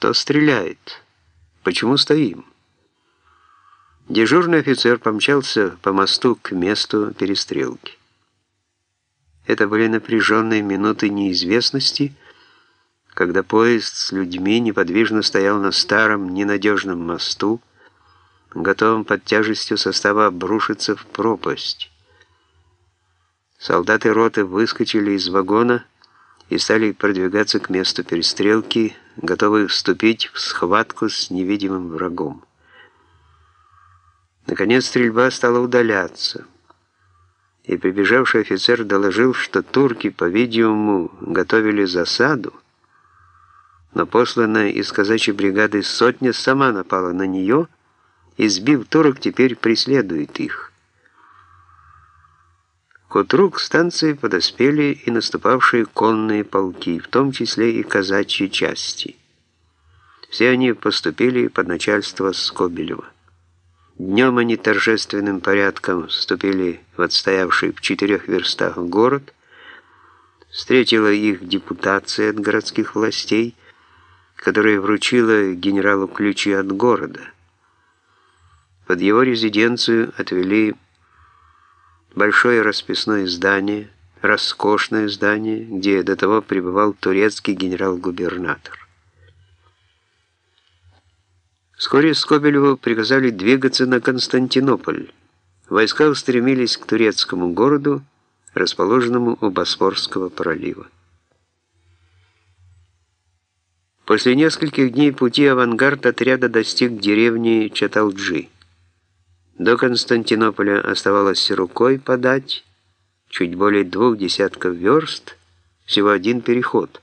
Кто стреляет? Почему стоим? Дежурный офицер помчался по мосту к месту перестрелки. Это были напряженные минуты неизвестности, когда поезд с людьми неподвижно стоял на старом ненадежном мосту, готовым под тяжестью состава обрушиться в пропасть. Солдаты роты выскочили из вагона и стали продвигаться к месту перестрелки, готовые вступить в схватку с невидимым врагом. Наконец стрельба стала удаляться, и прибежавший офицер доложил, что турки, по-видимому, готовили засаду, но посланная из казачьей бригады сотня сама напала на нее и, сбив турок, теперь преследует их. К утру к станции подоспели и наступавшие конные полки, в том числе и казачьи части. Все они поступили под начальство Скобелева. Днем они торжественным порядком вступили в отстоявший в четырех верстах город, встретила их депутация от городских властей, которая вручила генералу ключи от города. Под его резиденцию отвели большое расписное здание, роскошное здание, где до того пребывал турецкий генерал-губернатор. Вскоре Скобелеву приказали двигаться на Константинополь. Войска устремились к турецкому городу, расположенному у Босфорского пролива. После нескольких дней пути авангард отряда достиг деревни Чаталджи. До Константинополя оставалось рукой подать, чуть более двух десятков верст, всего один переход.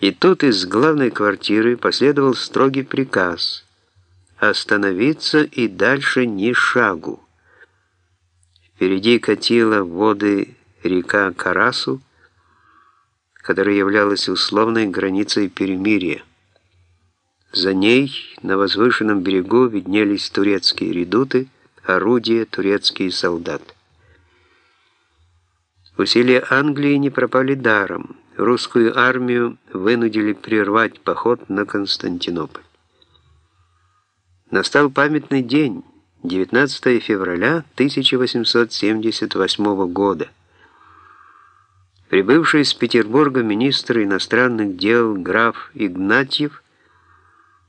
И тут из главной квартиры последовал строгий приказ остановиться и дальше ни шагу. Впереди катила воды река Карасу, которая являлась условной границей перемирия. За ней на возвышенном берегу виднелись турецкие редуты, орудия, турецкие солдаты. Усилия Англии не пропали даром. Русскую армию вынудили прервать поход на Константинополь. Настал памятный день, 19 февраля 1878 года. Прибывший из Петербурга министр иностранных дел граф Игнатьев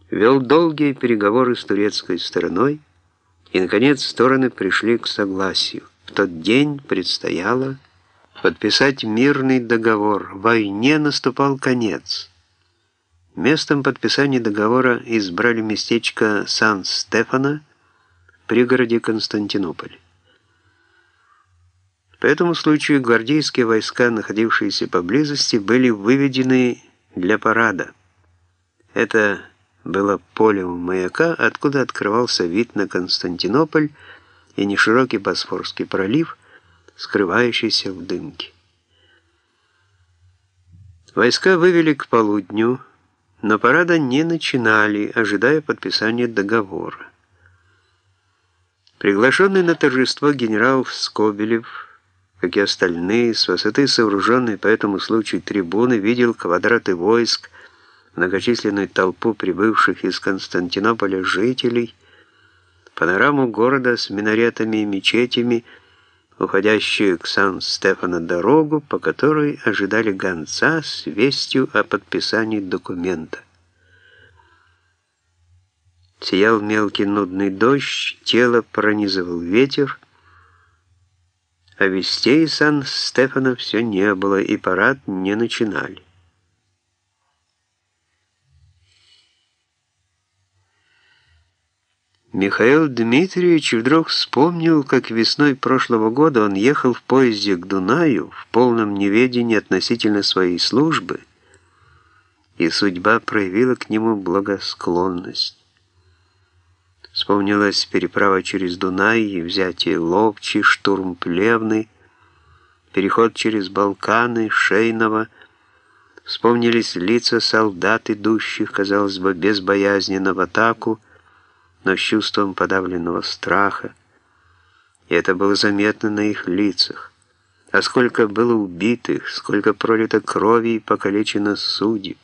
вел долгие переговоры с турецкой стороной, и, наконец, стороны пришли к согласию. В тот день предстояло подписать мирный договор. Войне наступал конец. Местом подписания договора избрали местечко Сан-Стефано в пригороде Константинополь. По этому случаю гвардейские войска, находившиеся поблизости, были выведены для парада. Это было поле маяка, откуда открывался вид на Константинополь и неширокий Босфорский пролив, скрывающийся в дымке. Войска вывели к полудню, но парада не начинали, ожидая подписания договора. Приглашенный на торжество генерал Скобелев, как и остальные, с высоты сооруженной по этому случаю трибуны, видел квадраты войск, многочисленную толпу прибывших из Константинополя жителей, панораму города с минаретами и мечетями, уходящую к Сан-Стефано дорогу, по которой ожидали гонца с вестью о подписании документа. Сиял мелкий нудный дождь, тело пронизывал ветер, а вестей Сан-Стефано все не было, и парад не начинали. Михаил Дмитриевич вдруг вспомнил, как весной прошлого года он ехал в поезде к Дунаю в полном неведении относительно своей службы, и судьба проявила к нему благосклонность. Вспомнилась переправа через Дунай и взятие Ловчи, штурм Плевны, переход через Балканы, Шейного. Вспомнились лица солдат, идущих, казалось бы, безбоязненно в атаку, но с чувством подавленного страха, и это было заметно на их лицах. А сколько было убитых, сколько пролито крови и покалечено судеб.